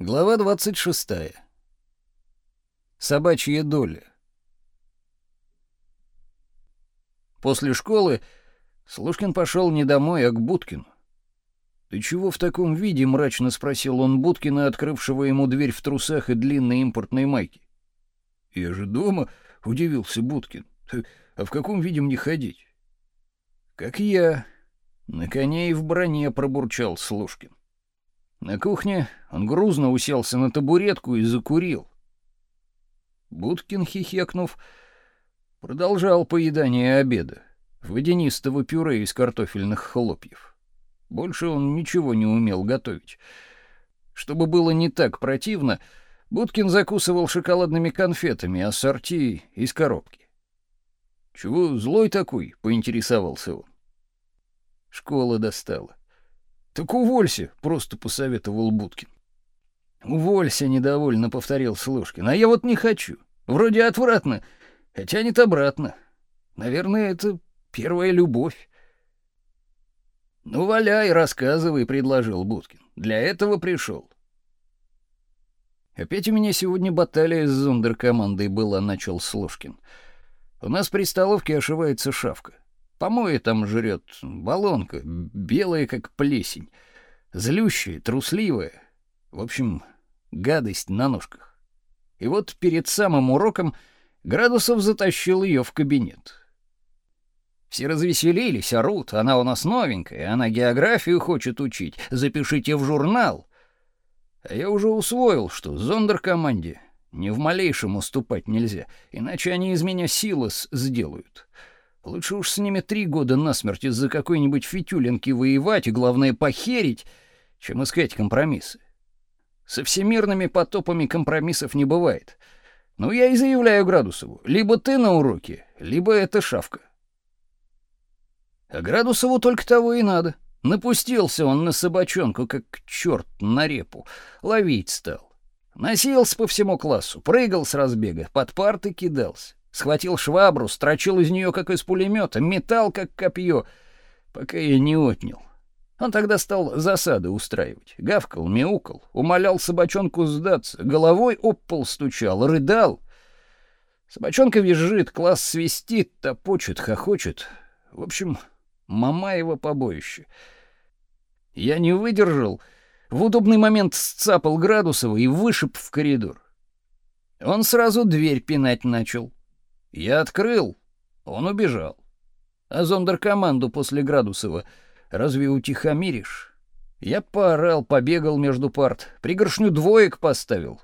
Глава 26. Собачья доля. После школы Слушкин пошел не домой, а к Будкину. «Ты чего в таком виде?» — мрачно спросил он Будкина, открывшего ему дверь в трусах и длинной импортной майке. «Я же дома», — удивился Будкин. «А в каком виде мне ходить?» «Как я». На коне и в броне пробурчал Слушкин. На кухне он грузно уселся на табуретку и закурил. Будкин, хихекнув, продолжал поедание обеда, водянистого пюре из картофельных хлопьев. Больше он ничего не умел готовить. Чтобы было не так противно, Будкин закусывал шоколадными конфетами ассорти из коробки. «Чего злой такой?» — поинтересовался он. Школа достала. Так уволься, просто посоветовал Будкин. Уволься, недовольно повторил Слушкин. А я вот не хочу. Вроде отвратно, хотя нет обратно. Наверное, это первая любовь. Ну, валяй, рассказывай, предложил Будкин. Для этого пришел. Опять у меня сегодня баталия с зондеркомандой была, начал Слушкин. У нас при столовке ошивается шавка. Помои там жрет, балонка, белая как плесень, злющая, трусливая. В общем, гадость на ножках. И вот перед самым уроком Градусов затащил ее в кабинет. Все развеселились, орут, она у нас новенькая, она географию хочет учить, запишите в журнал. А я уже усвоил, что зондеркоманде ни в малейшем уступать нельзя, иначе они из меня силос сделают. Лучше уж с ними три года насмерть из-за какой-нибудь фитюлинки воевать и, главное, похерить, чем искать компромиссы. Со всемирными потопами компромиссов не бывает. Ну, я и заявляю Градусову, либо ты на уроке, либо это шавка. А Градусову только того и надо. Напустился он на собачонку, как черт на репу. Ловить стал. Носился по всему классу, прыгал с разбега, под парты кидался. Схватил швабру, строчил из нее, как из пулемета, метал, как копье, пока я не отнял. Он тогда стал засады устраивать. Гавкал, мяукал, умолял собачонку сдаться, головой об пол стучал, рыдал. Собачонка визжит, класс свистит, топочет, хохочет. В общем, Мамаева побоище. Я не выдержал, в удобный момент сцапал Градусова и вышиб в коридор. Он сразу дверь пинать начал. Я открыл, он убежал. А зондеркоманду после Градусова разве утихомиришь? Я поорал, побегал между парт, пригоршню двоек поставил,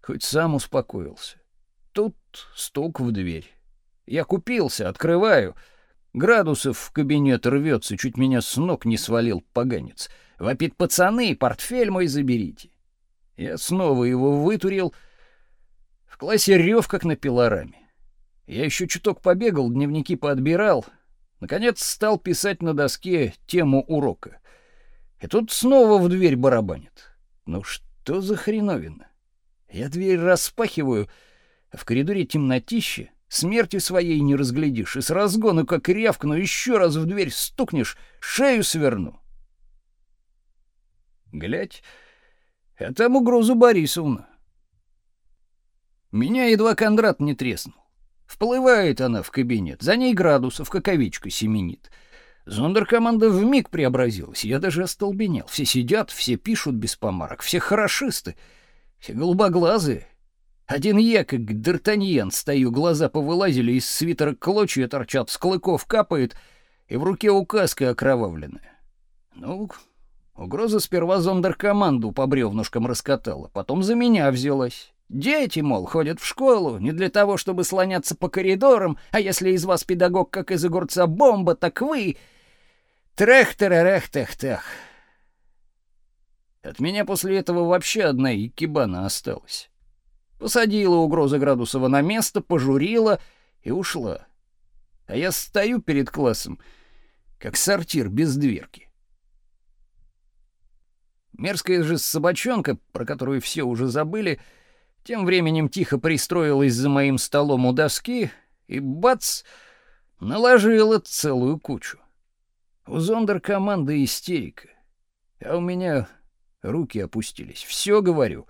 хоть сам успокоился. Тут стук в дверь. Я купился, открываю. Градусов в кабинет рвется, чуть меня с ног не свалил поганец. Вопит пацаны, портфель мой заберите. Я снова его вытурил. В классе рев, как на пилораме. Я еще чуток побегал, дневники поотбирал. Наконец стал писать на доске тему урока. И тут снова в дверь барабанит. Ну что за хреновина? Я дверь распахиваю, а в коридоре темнотище, смерти своей не разглядишь, и с разгону, как рявкну, еще раз в дверь стукнешь, шею сверну. Глядь, а там Борисовна. Меня едва Кондрат не треснул. Вплывает она в кабинет, за ней градусов, как овечка семенит. Зондеркоманда вмиг преобразилась, я даже остолбенел. Все сидят, все пишут без помарок, все хорошисты, все голубоглазые. Один я, как Д'Артаньян, стою, глаза повылазили, из свитера клочья торчат, с клыков капает, и в руке указка окровавленная. Ну, угроза сперва зондеркоманду по бревнушкам раскатала, потом за меня взялась. Дети, мол, ходят в школу не для того, чтобы слоняться по коридорам, а если из вас педагог, как из огурца, бомба, так вы... Трех-теререх-тех-тех. От меня после этого вообще одна икебана осталась. Посадила угроза Градусова на место, пожурила и ушла. А я стою перед классом, как сортир без дверки. Мерзкая же собачонка, про которую все уже забыли, — тем временем тихо пристроилась за моим столом у доски и, бац, наложила целую кучу. У зондеркоманды истерика, а у меня Руки опустились. Все говорю.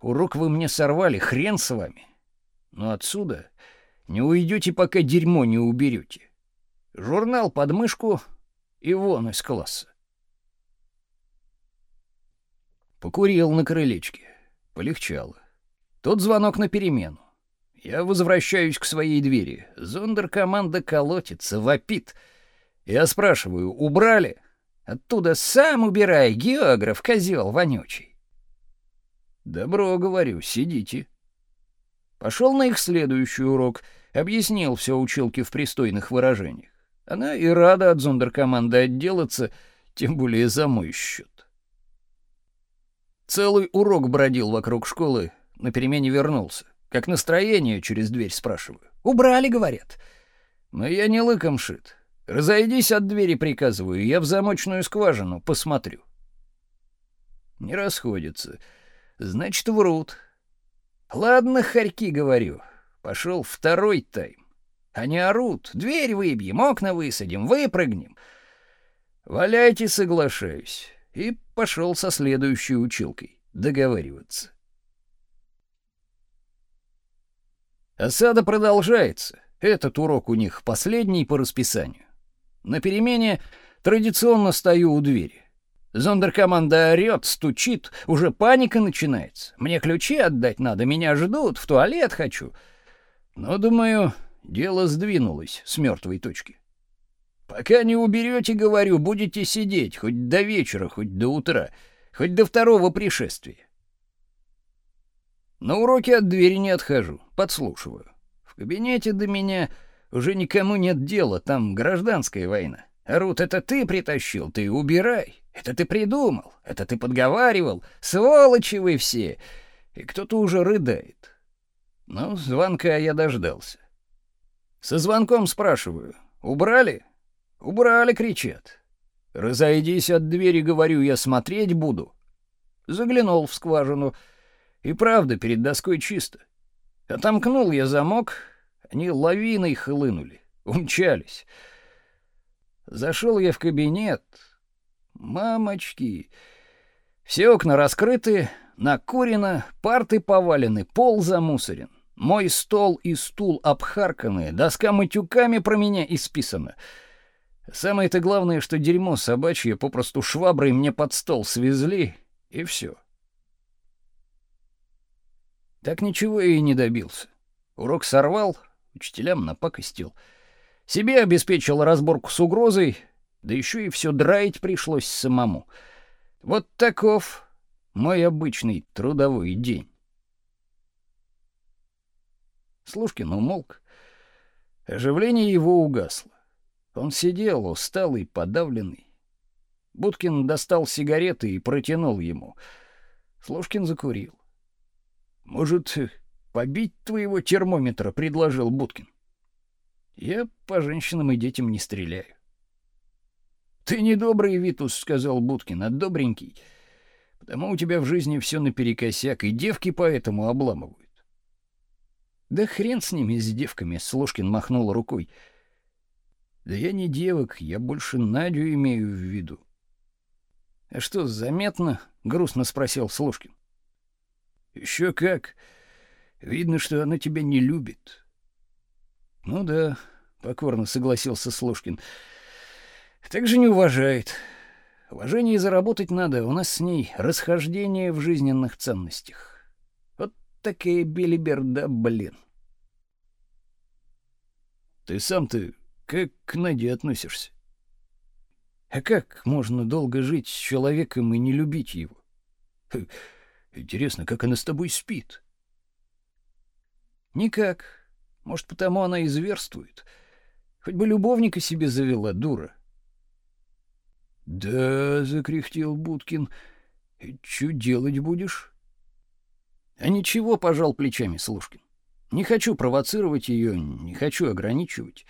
Урок вы мне сорвали, хрен с вами. Но отсюда не уйдете, пока дерьмо не уберете. Журнал под мышку и вон из класса. Покурил на крылечке. Полегчало. Тут звонок на перемену. Я возвращаюсь к своей двери. Зондеркоманда колотится, вопит. Я спрашиваю, убрали? Оттуда сам убирай, географ, козел вонючий. Добро, говорю, сидите. Пошел на их следующий урок, объяснил все училке в пристойных выражениях. Она и рада от зондеркоманды отделаться, тем более за мой счет. Целый урок бродил вокруг школы, на перемене вернулся. Как настроение, через дверь спрашиваю. «Убрали, — говорят». Но я не лыком шит. Разойдись от двери, приказываю, я в замочную скважину посмотрю. Не расходятся. Значит, врут. Ладно, хорьки, говорю. Пошел второй тайм. Они орут. Дверь выбьем, окна высадим, выпрыгнем. Валяйте, соглашаюсь. И пошел со следующей училкой договариваться. Осада продолжается. Этот урок у них последний по расписанию. На перемене традиционно стою у двери. Зондеркоманда орёт, стучит, уже паника начинается. Мне ключи отдать надо, меня ждут, в туалет хочу. Но, думаю, дело сдвинулось с мертвой точки. Пока не уберете, говорю, будете сидеть хоть до вечера, хоть до утра, хоть до второго пришествия. На уроке от двери не отхожу, подслушиваю. В кабинете до меня уже никому нет дела, там гражданская война. Рут, это ты притащил, ты убирай. Это ты придумал, это ты подговаривал. Сволочи вы все. И кто-то уже рыдает. Ну, звонка я дождался. Со звонком спрашиваю. Убрали? Убрали, кричат. Разойдись от двери, говорю, я смотреть буду. Заглянул в скважину. И правда, перед доской чисто. Отомкнул я замок, они лавиной хлынули, умчались. Зашел я в кабинет. Мамочки! Все окна раскрыты, накурено, парты повалены, пол замусорен. Мой стол и стул обхарканы, доска матюками про меня исписана. Самое-то главное, что дерьмо собачье попросту шваброй мне под стол свезли, и все. Так ничего и не добился. Урок сорвал, учителям напакостил. Себе обеспечил разборку с угрозой, да еще и все драить пришлось самому. Вот таков мой обычный трудовой день. Слушкин умолк. Оживление его угасло. Он сидел, усталый, подавленный. Будкин достал сигареты и протянул ему. Слушкин закурил. «Может, побить твоего термометра?» — предложил Будкин. «Я по женщинам и детям не стреляю». «Ты не добрый, Витус», — сказал Будкин, — «а добренький. Потому у тебя в жизни все наперекосяк, и девки поэтому обламывают». «Да хрен с ними, с девками», — Слушкин махнул рукой. «Да я не девок, я больше Надю имею в виду». «А что, заметно?» — грустно спросил Слушкин. «Еще как. Видно, что она тебя не любит». «Ну да», — покорно согласился Слушкин. «Так же не уважает. Уважение заработать надо, у нас с ней расхождение в жизненных ценностях. Вот такая белиберда, блин». «Ты сам-то как к Наде относишься?» «А как можно долго жить с человеком и не любить его?» «Интересно, как она с тобой спит?» «Никак. Может, потому она и зверствует. Хоть бы любовника себе завела, дура. Да, закряхтел Будкин. Что делать будешь? А ничего, пожал плечами Слушкин. Не хочу провоцировать ее, не хочу ограничивать.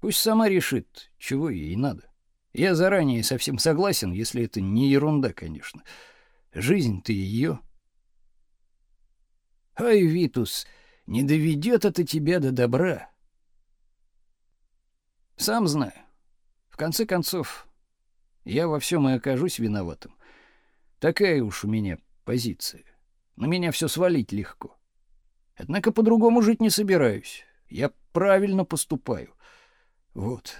Пусть сама решит, чего ей надо. Я заранее совсем согласен, если это не ерунда, конечно. Жизнь-то ее. Ай, Витус, не доведет это тебя до добра. Сам знаю. В конце концов, я во всем и окажусь виноватым. Такая уж у меня позиция. На меня все свалить легко. Однако по-другому жить не собираюсь. Я правильно поступаю. Вот.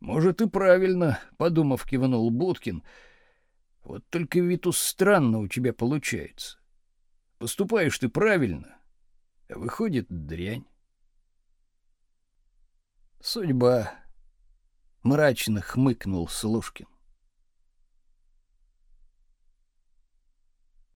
Может и правильно, подумав, кивнул Будкин. Вот только Витус странно у тебя получается. Поступаешь ты правильно, а выходит дрянь. Судьба. Мрачно хмыкнул Слушкин.